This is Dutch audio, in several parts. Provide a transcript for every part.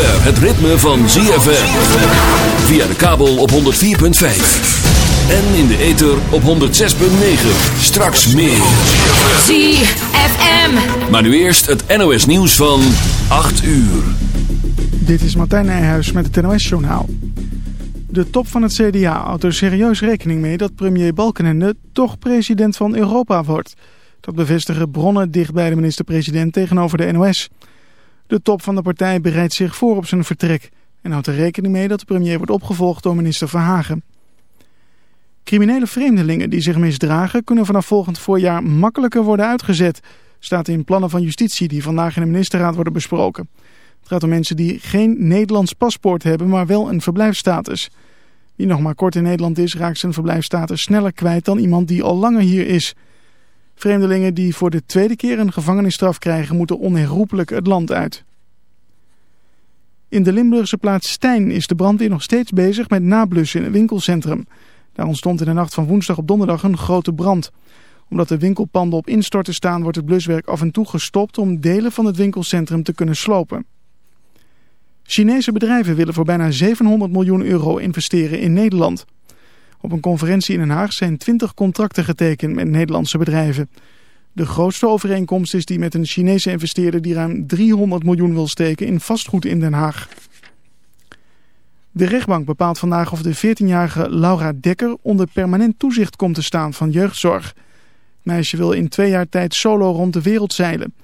zover het ritme van ZFM. Via de kabel op 104.5. En in de ether op 106.9. Straks meer. ZFM. Maar nu eerst het NOS nieuws van 8 uur. Dit is Martijn Nijhuis met het NOS-journaal. De top van het CDA houdt er serieus rekening mee dat premier Balkenende toch president van Europa wordt. Dat bevestigen bronnen dicht bij de minister-president tegenover de NOS. De top van de partij bereidt zich voor op zijn vertrek en houdt er rekening mee dat de premier wordt opgevolgd door minister Verhagen. Criminele vreemdelingen die zich misdragen kunnen vanaf volgend voorjaar makkelijker worden uitgezet, staat in plannen van justitie die vandaag in de ministerraad worden besproken. Het gaat om mensen die geen Nederlands paspoort hebben, maar wel een verblijfsstatus. Wie nog maar kort in Nederland is, raakt zijn verblijfsstatus sneller kwijt dan iemand die al langer hier is. Vreemdelingen die voor de tweede keer een gevangenisstraf krijgen, moeten onherroepelijk het land uit. In de Limburgse plaats Stijn is de brandweer nog steeds bezig met nablussen in het winkelcentrum. Daar ontstond in de nacht van woensdag op donderdag een grote brand. Omdat de winkelpanden op instorten staan, wordt het bluswerk af en toe gestopt om delen van het winkelcentrum te kunnen slopen. Chinese bedrijven willen voor bijna 700 miljoen euro investeren in Nederland. Op een conferentie in Den Haag zijn 20 contracten getekend met Nederlandse bedrijven. De grootste overeenkomst is die met een Chinese investeerder die ruim 300 miljoen wil steken in vastgoed in Den Haag. De rechtbank bepaalt vandaag of de 14-jarige Laura Dekker onder permanent toezicht komt te staan van jeugdzorg. Meisje wil in twee jaar tijd solo rond de wereld zeilen.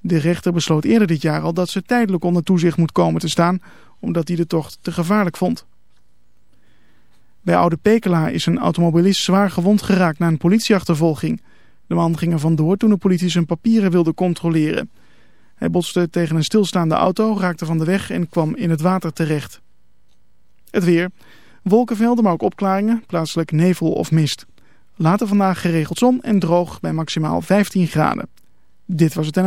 De rechter besloot eerder dit jaar al dat ze tijdelijk onder toezicht moet komen te staan, omdat hij de tocht te gevaarlijk vond. Bij Oude Pekela is een automobilist zwaar gewond geraakt na een politieachtervolging. De man ging er vandoor toen de politie zijn papieren wilde controleren. Hij botste tegen een stilstaande auto, raakte van de weg en kwam in het water terecht. Het weer. Wolkenvelden, maar ook opklaringen, plaatselijk nevel of mist. Later vandaag geregeld zon en droog bij maximaal 15 graden. Dit was het en...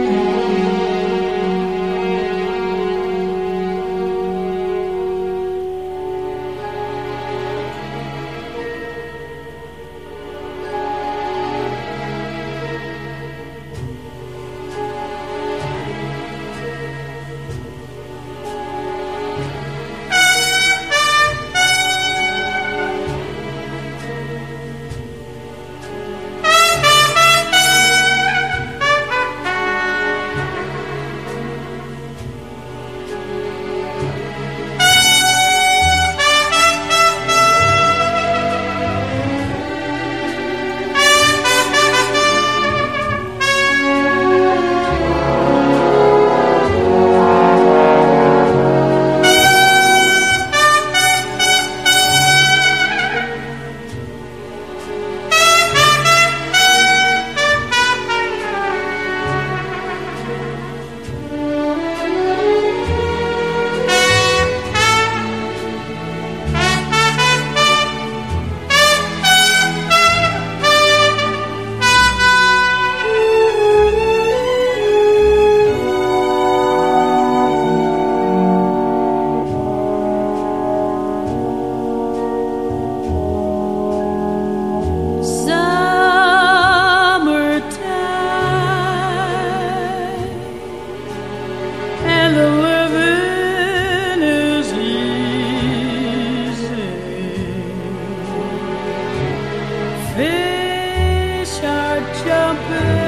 jumping,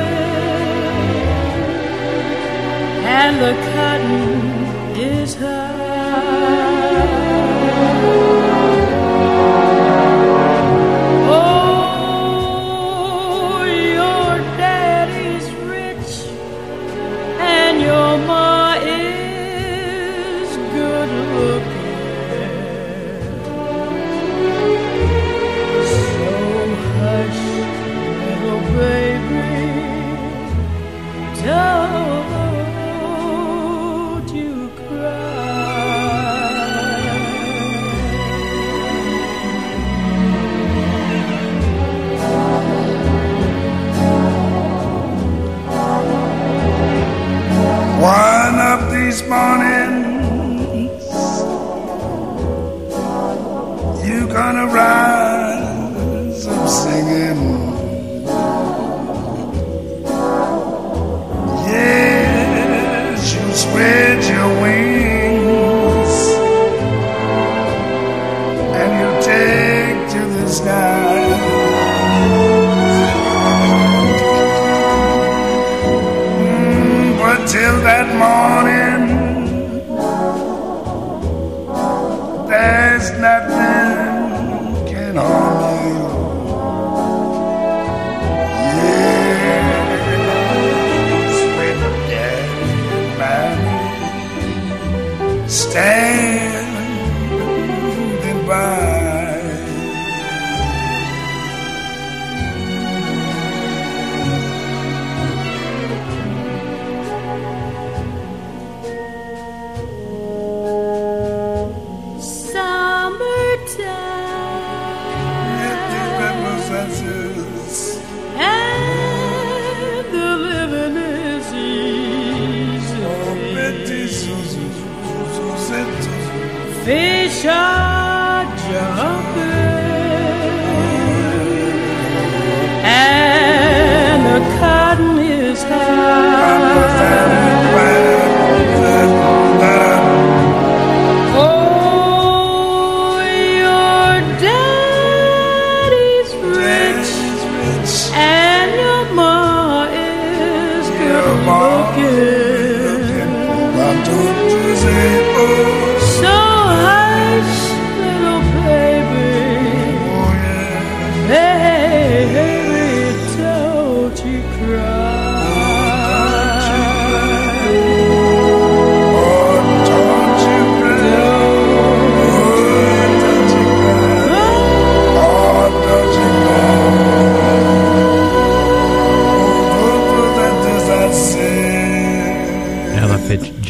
and the cotton is high.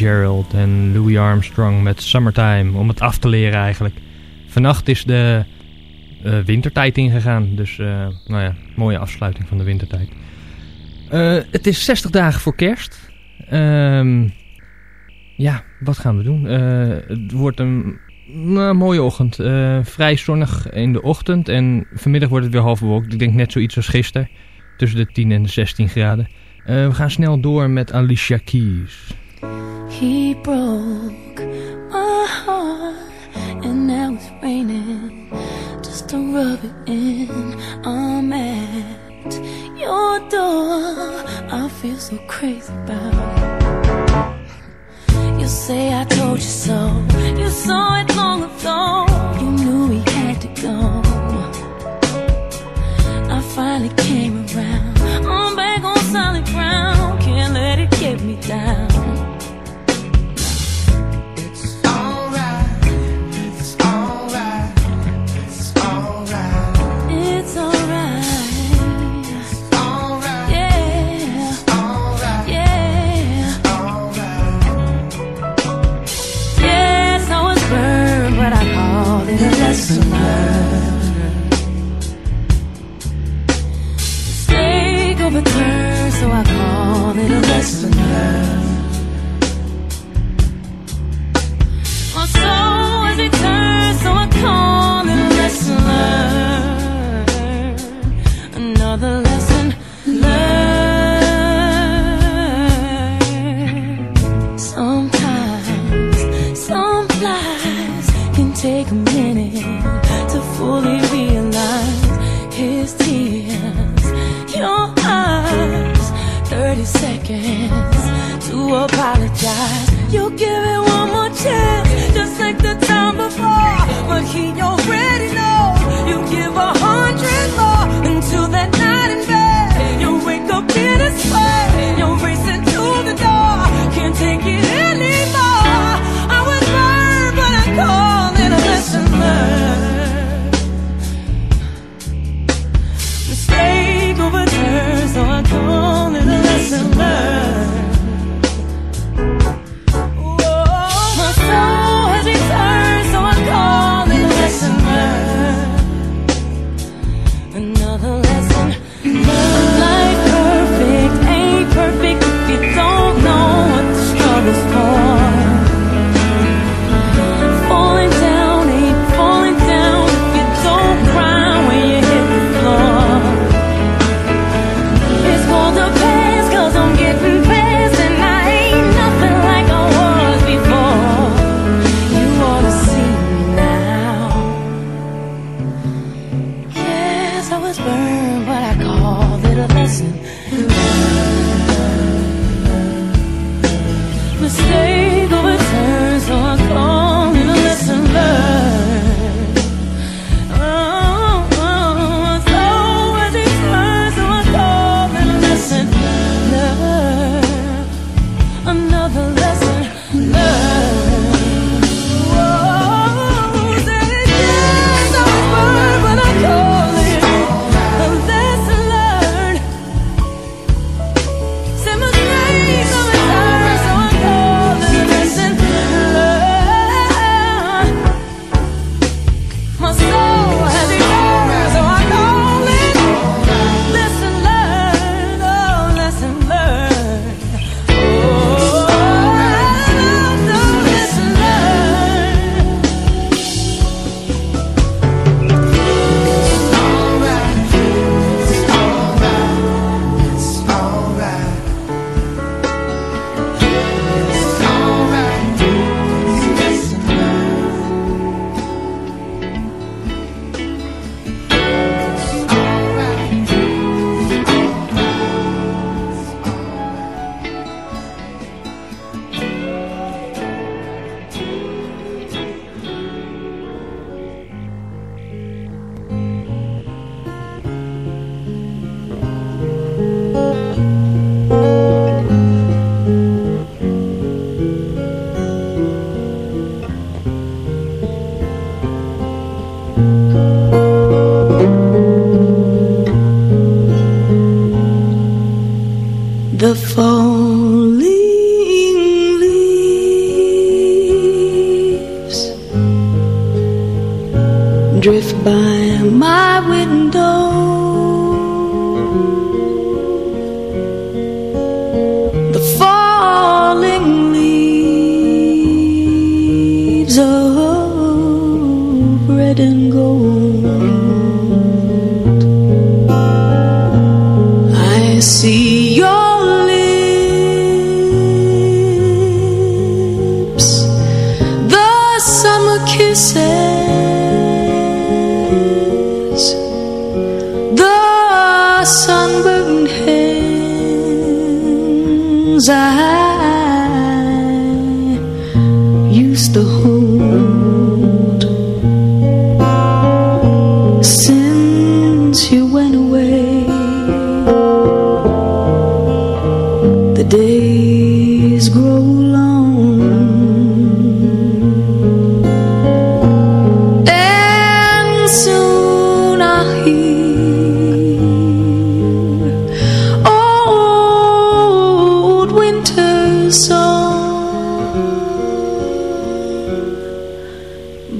Fitzgerald en Louis Armstrong met Summertime. Om het af te leren eigenlijk. Vannacht is de eh, wintertijd ingegaan. Dus eh, nou ja, mooie afsluiting van de wintertijd. Eh, het is 60 dagen voor kerst. Ehm, ja, wat gaan we doen? Het wordt een nou, mooie ochtend. Vrij zonnig in de ochtend. En vanmiddag wordt het weer half. Ik denk net zoiets als gisteren. Tussen de 10 en de 16 graden. We gaan snel door met Alicia Keys. He broke my heart, and now it's raining just to rub it in. I'm at your door. I feel so crazy about. You say I told you so. You saw it long ago. You knew we had to go. I finally came around. I'm back on solid ground. Can't let it get me down.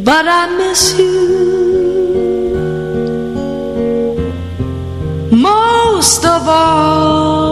But I miss you most of all,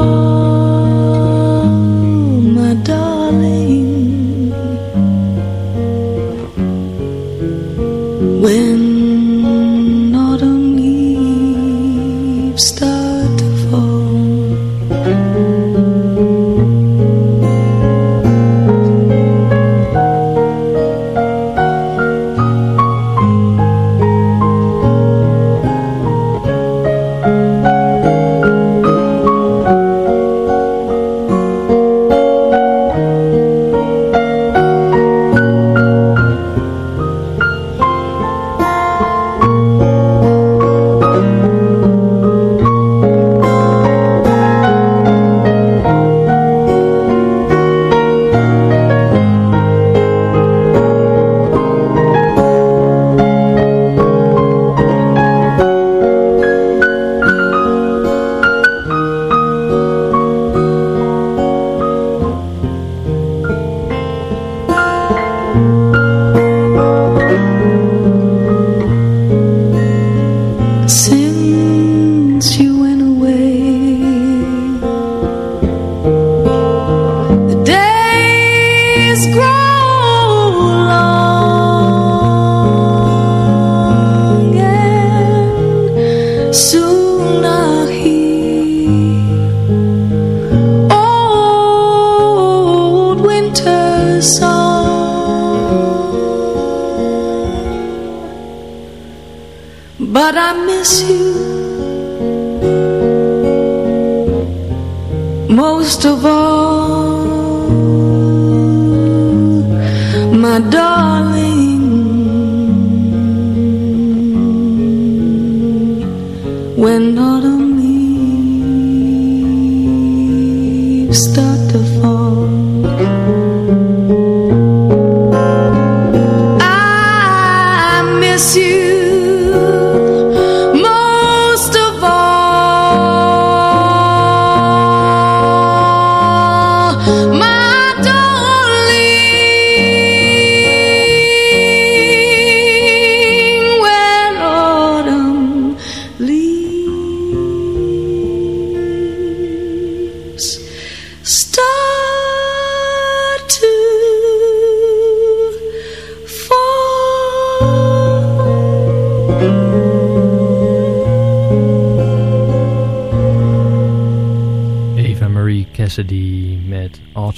most of all,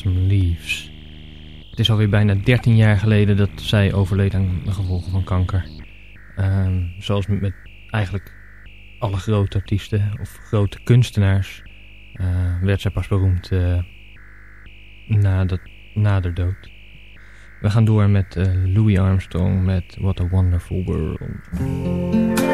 Leaves. Het is alweer bijna 13 jaar geleden dat zij overleed aan de gevolgen van kanker. Ehm, zoals met eigenlijk alle grote artiesten of grote kunstenaars eh, werd zij pas beroemd eh, na, dat, na de dood. We gaan door met eh, Louis Armstrong met What a Wonderful World.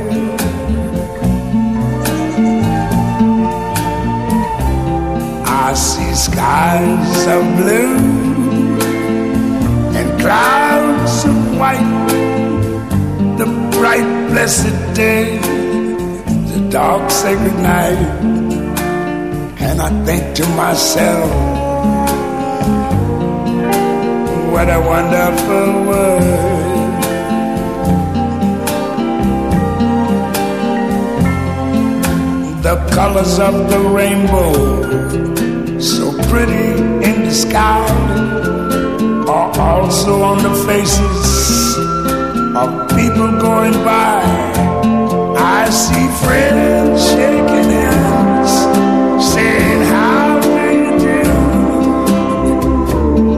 Day, the dark sacred night, and I think to myself, what a wonderful world. The colors of the rainbow, so pretty in the sky, are also on the faces of people going by. I see friends shaking hands, saying, How do you do?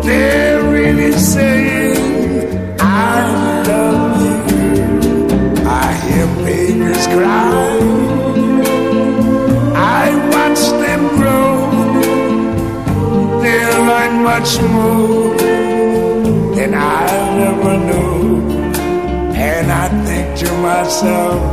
They're really saying, I love you. I hear babies cry. I watch them grow. They'll learn much more than I ever knew. And I think to myself,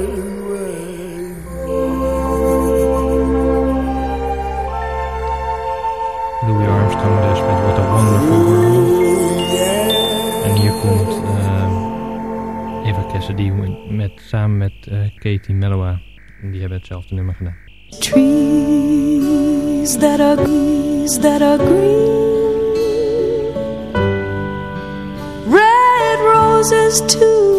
uh, Eva Cassidy met, samen met eh, Katie Mellowa. Die hebben hetzelfde nummer gedaan. Trees that are trees that are green. Red roses too.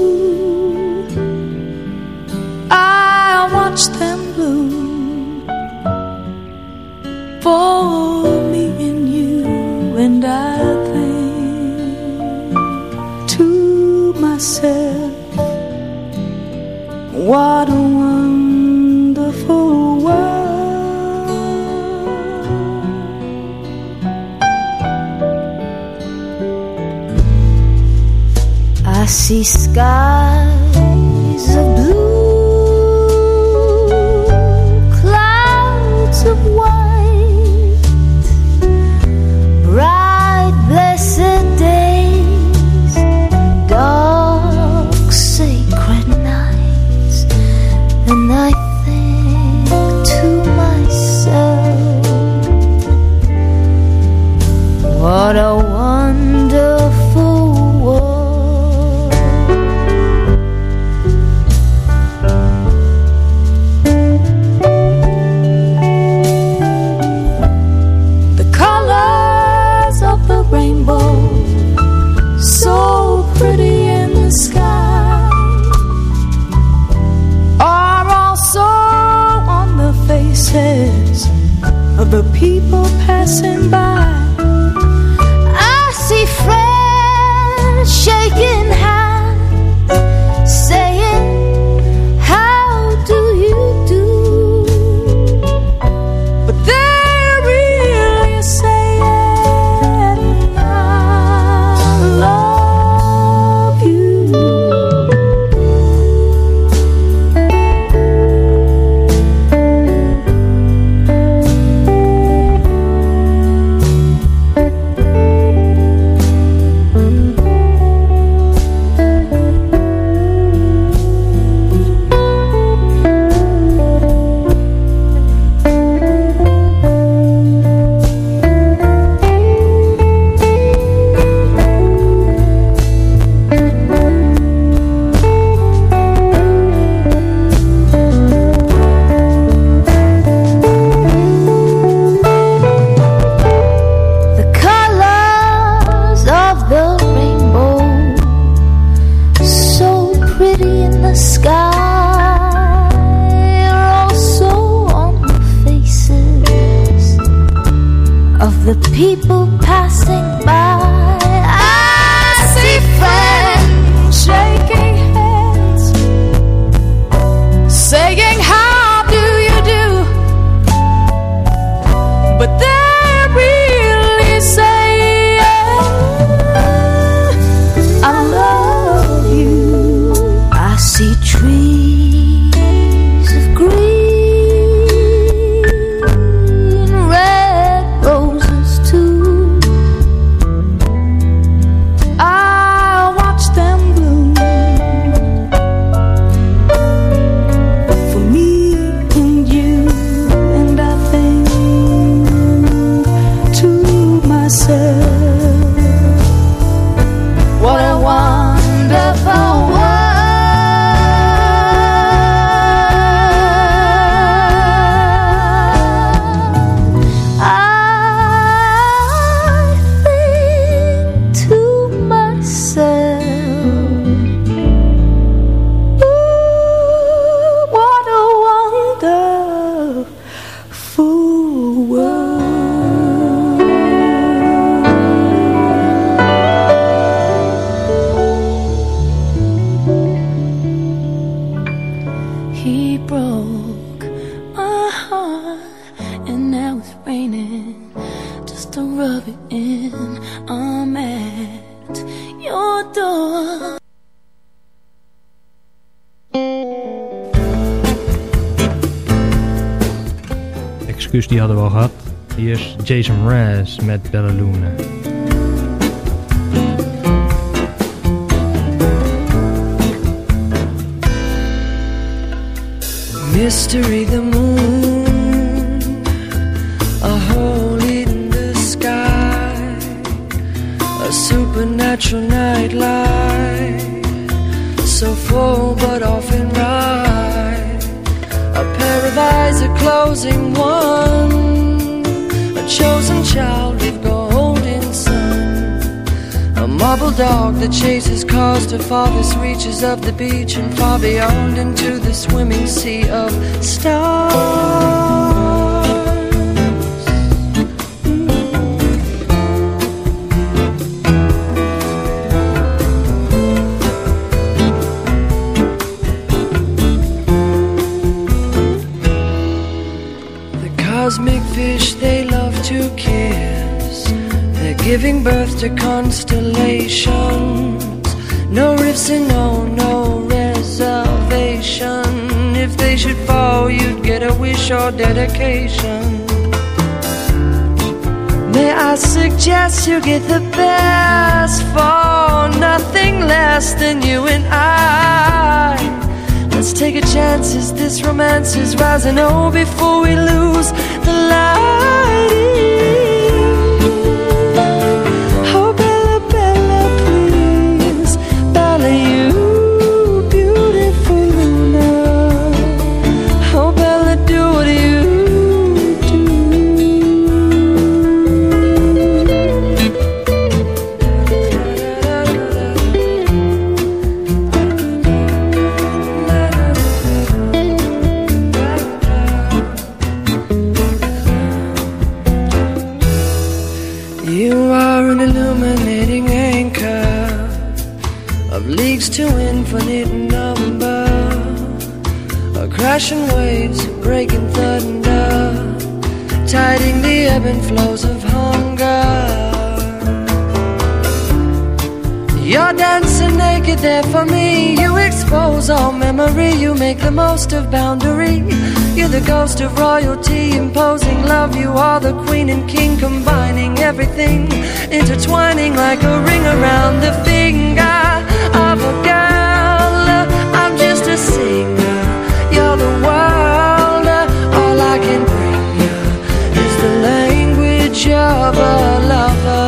Hadden we al gehad. Hier is Jason Mraz met Bella Luna. Mystery the to farthest reaches of the beach and far beyond into the swimming sea of stars. The cosmic fish they love to kiss. They're giving birth to No no reservation. If they should fall, you'd get a wish or dedication. May I suggest you get the best for nothing less than you and I? Let's take a chance as this romance is rising. Oh, before we lose the light. Dancing naked there for me. You expose all memory. You make the most of boundary. You're the ghost of royalty, imposing love. You are the queen and king, combining everything, intertwining like a ring around the finger of a girl. I'm just a singer. You're the world. All I can bring you is the language of a lover.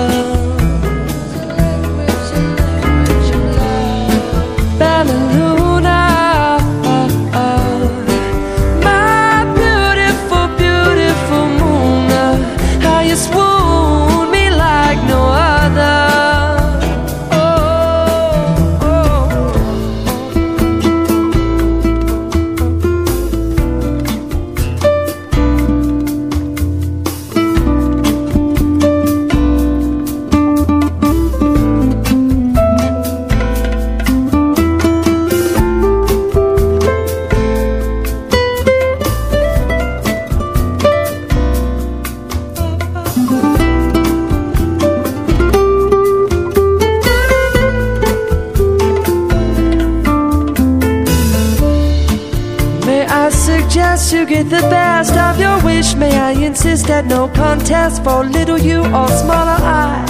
For little you or smaller I?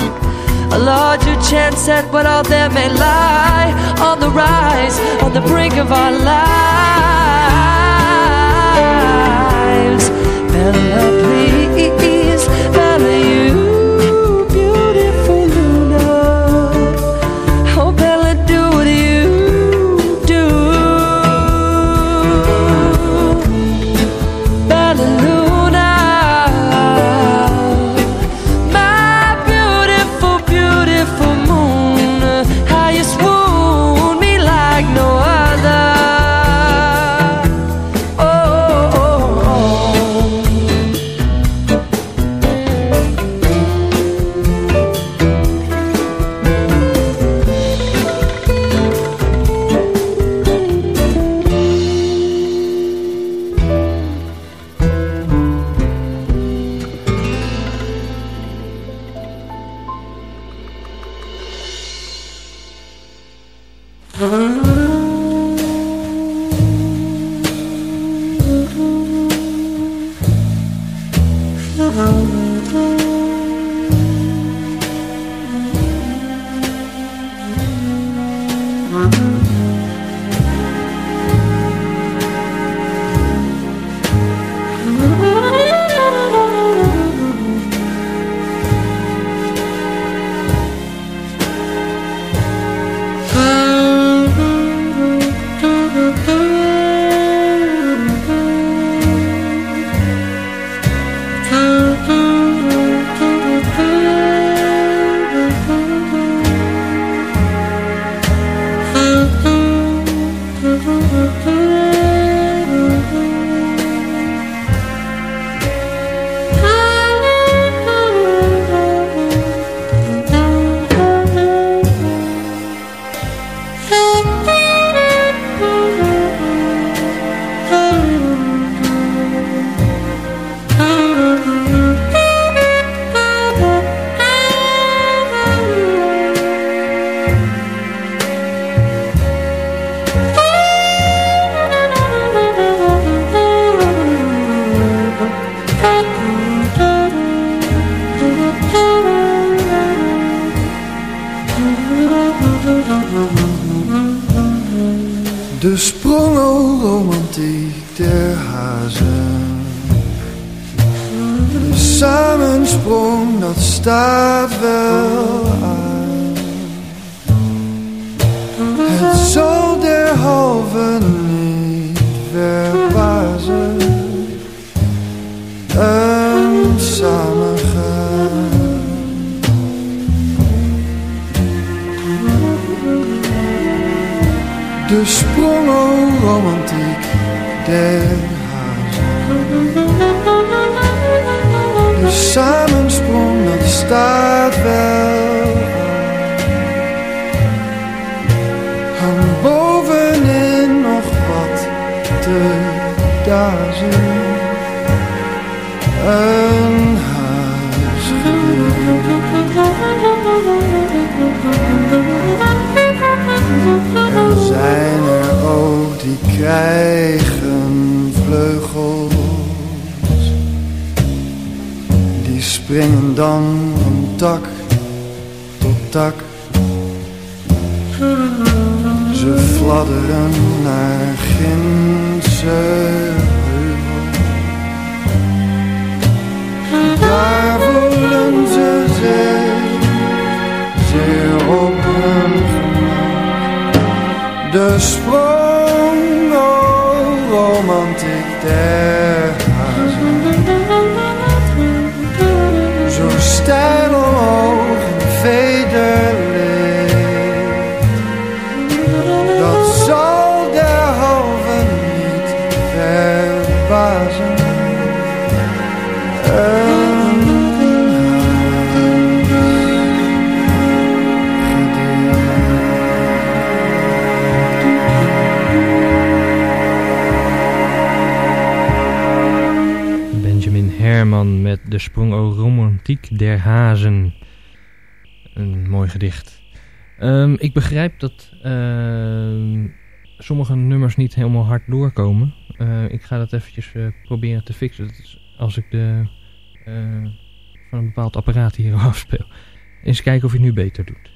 A larger chance at what all there may lie on the rise, on the brink of our lives. Een samengaan. De sprong romantiek der hazen. De samensprong, dat staat wel. Hang bovenin nog wat te dazen. Een Er zijn er ook die krijgen vleugels. Die springen dan van tak tot tak. Ze fladderen naar Ginse Daar voelen ze zich zeer op hun gemak. De sprong, oh, romantiek der hazen. Zo stijl omhoog en Herman met De Sprong Romantiek der Hazen. Een mooi gedicht. Ehm, ik begrijp dat ehm, sommige nummers niet helemaal hard doorkomen. Eh, ik ga dat eventjes eh, proberen te fixen. Dat is als ik de, eh, van een bepaald apparaat hier afspeel. Eens kijken of je het nu beter doet.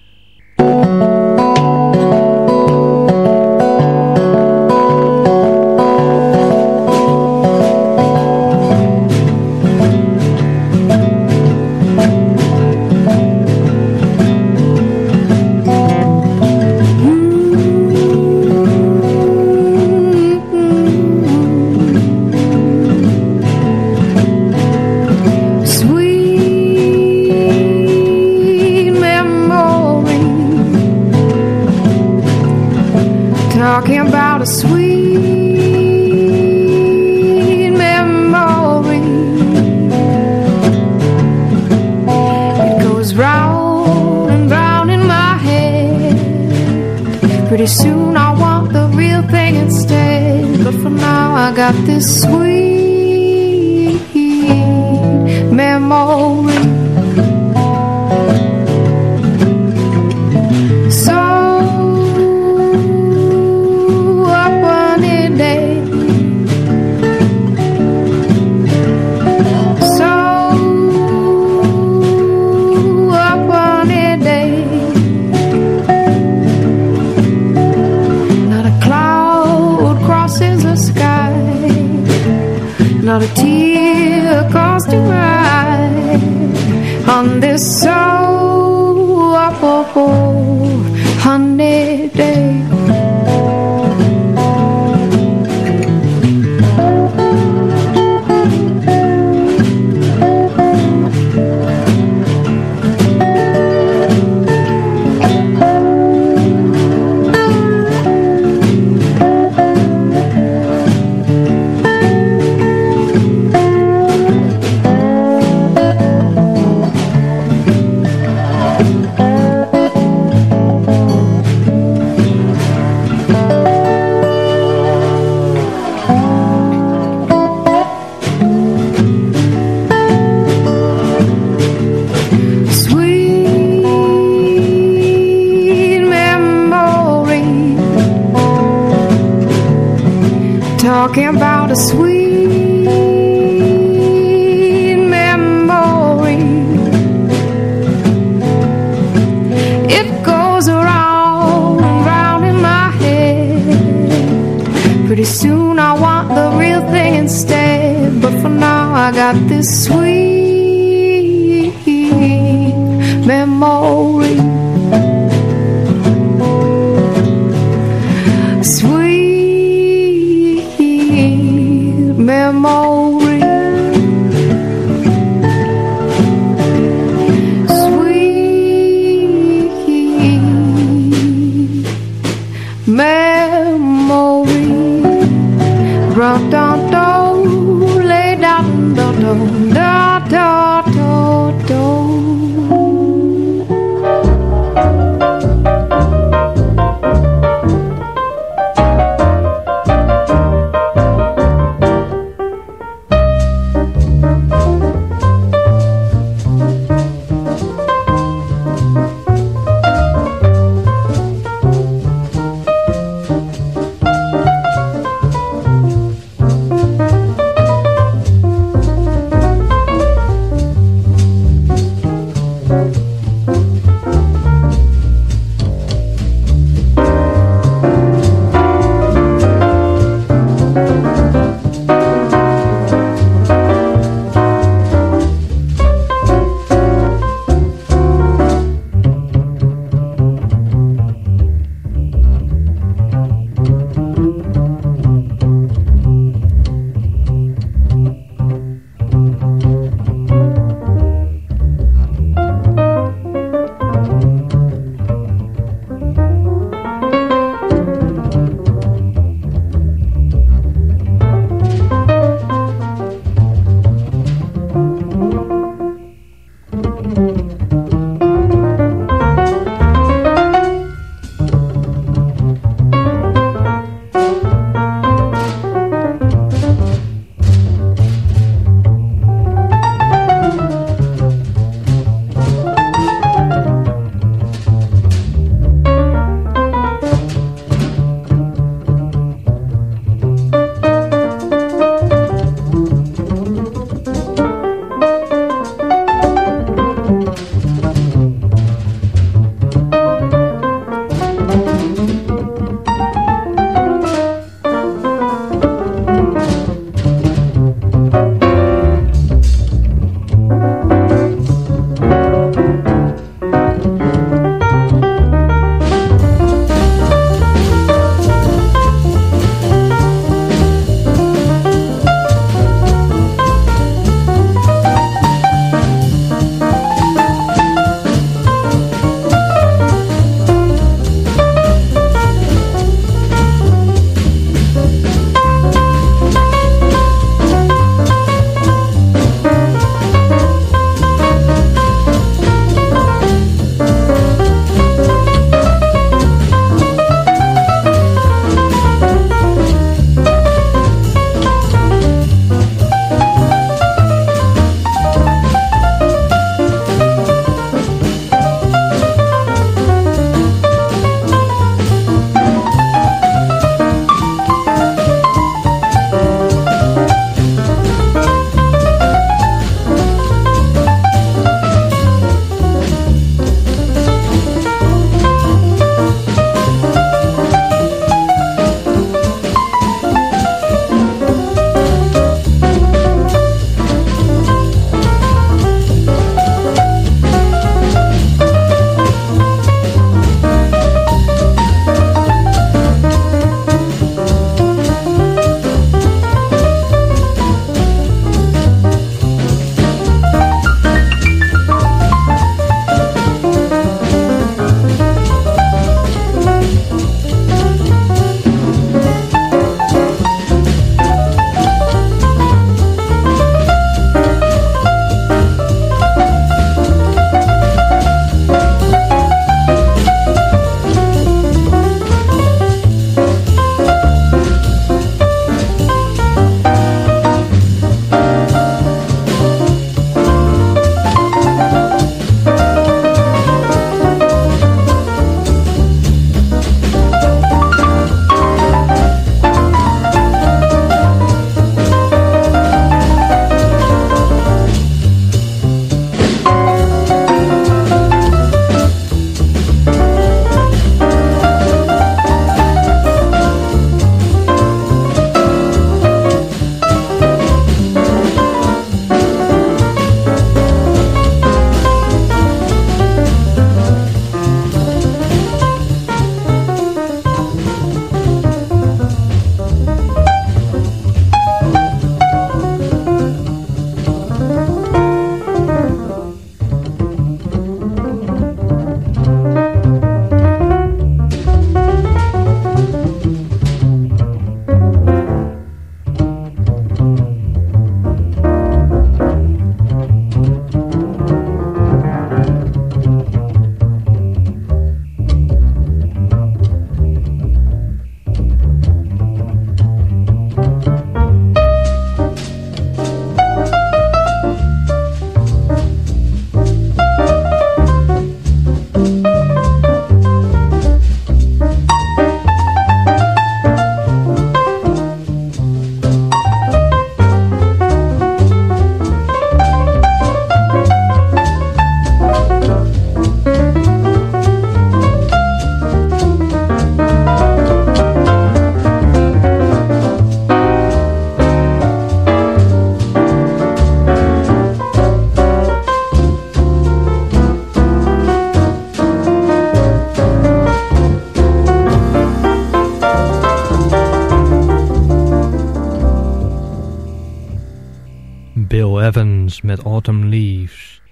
Met Autumn Leaves.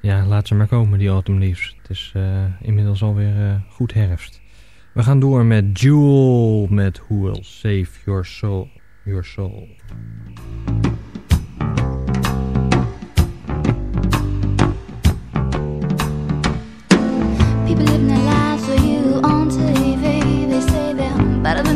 Ja, laat ze maar komen, die Autumn Leaves. Het is eh, inmiddels alweer uh, goed herfst. We gaan door met Jewel met Who Will Save Your Soul. Your soul. People for you on TV. They say better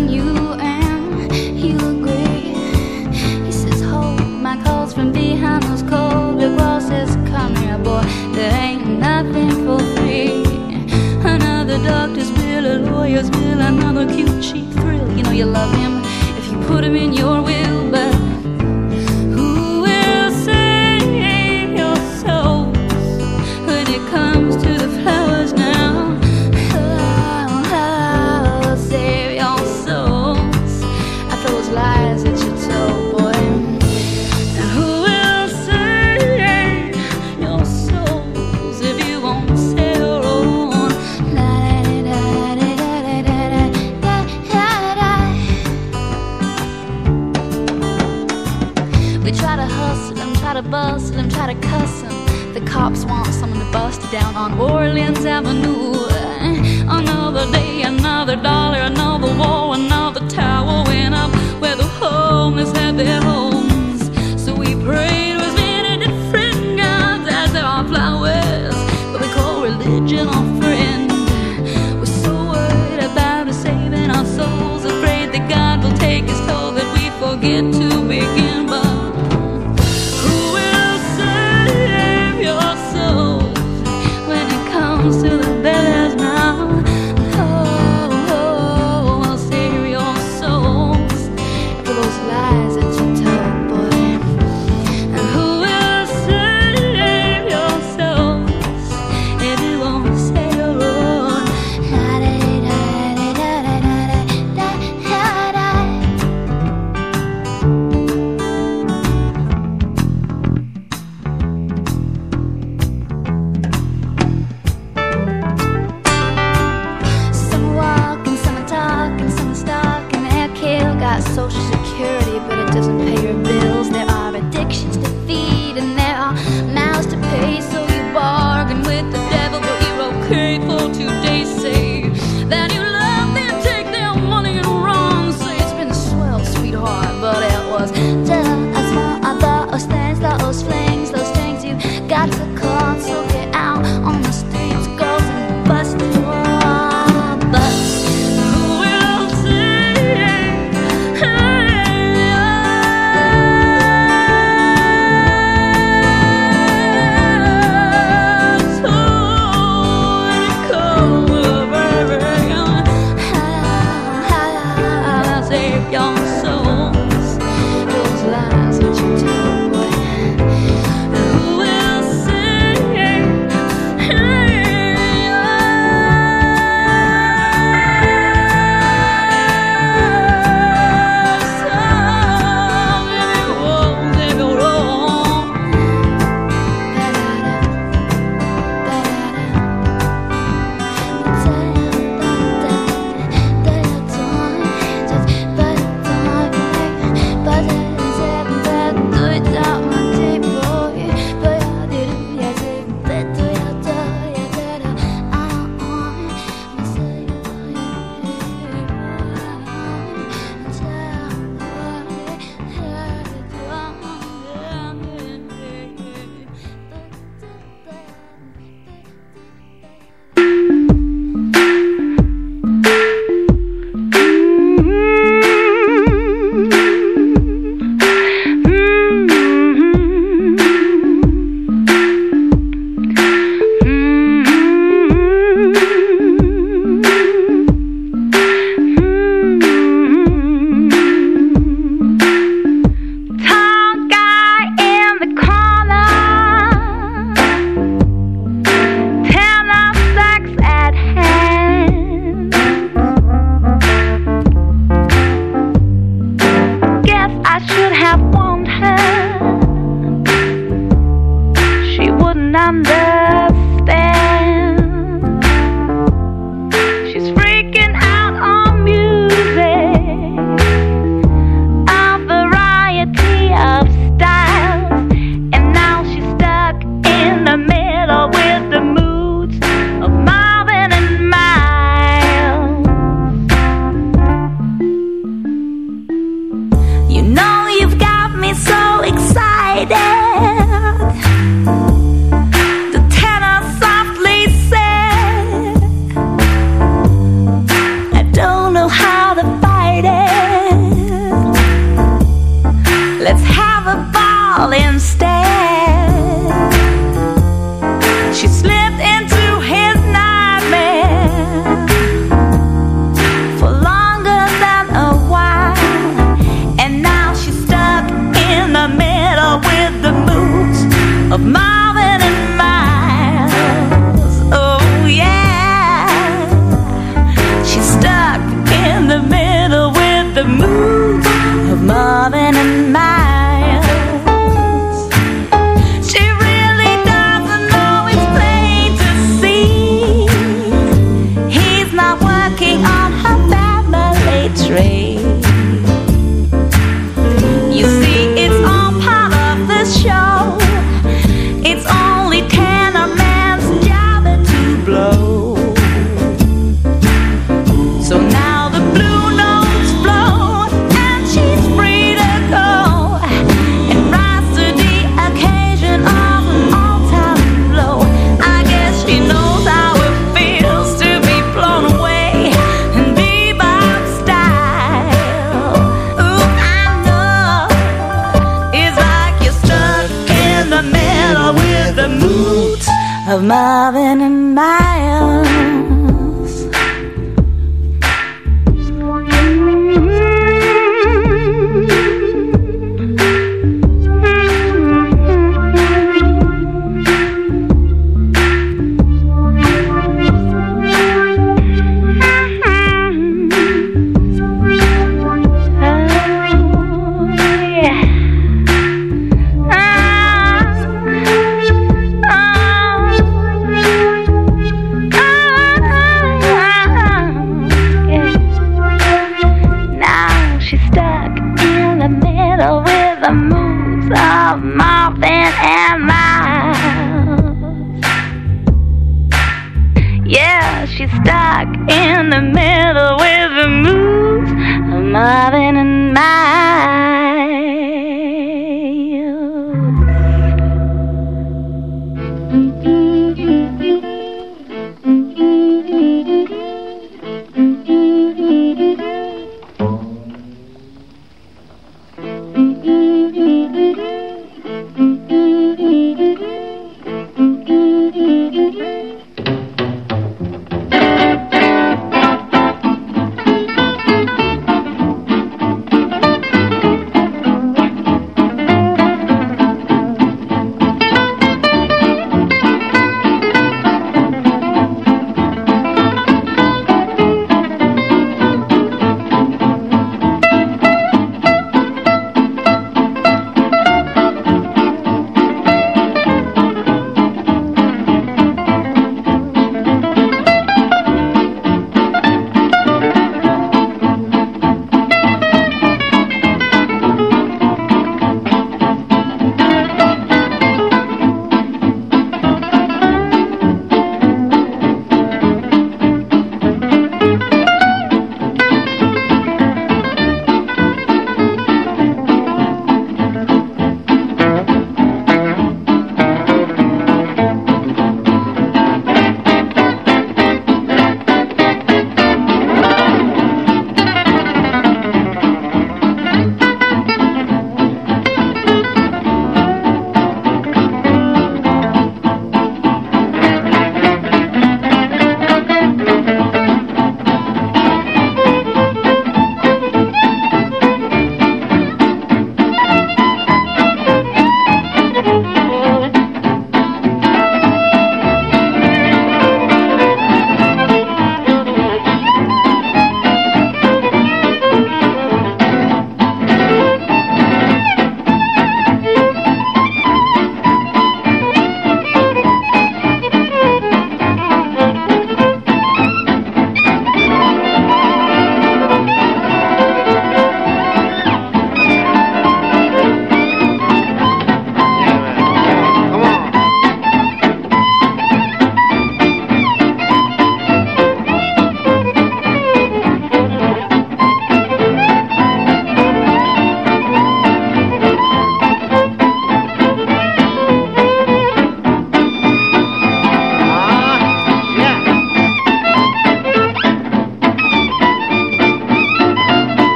Warrior's will, another cute cheap thrill. You know you love him if you put him in your will, but down on Orleans Avenue. Another day, another dollar, another war.